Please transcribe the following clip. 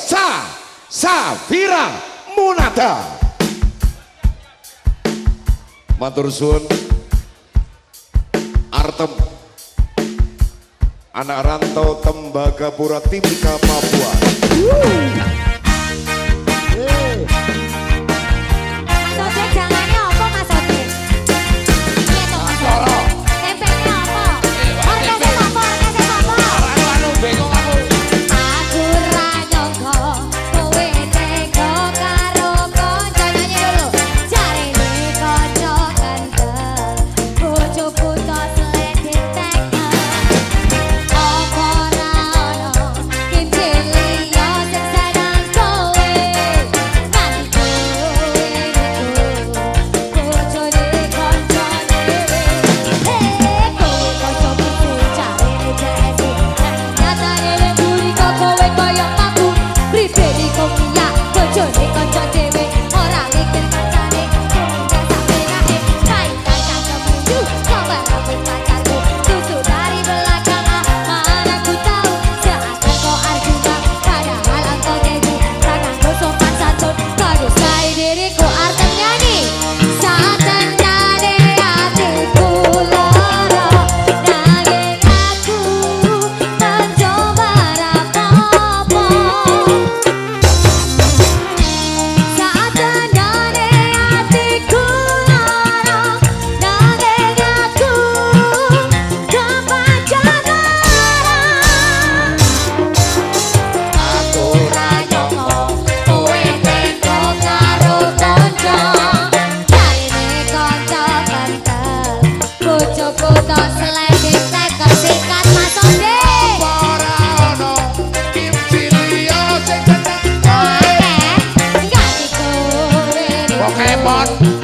Elsa Safira Munata. Matur suwun. Artem. Anak rantau Tembagapura Timika Papua Chole ka jate buta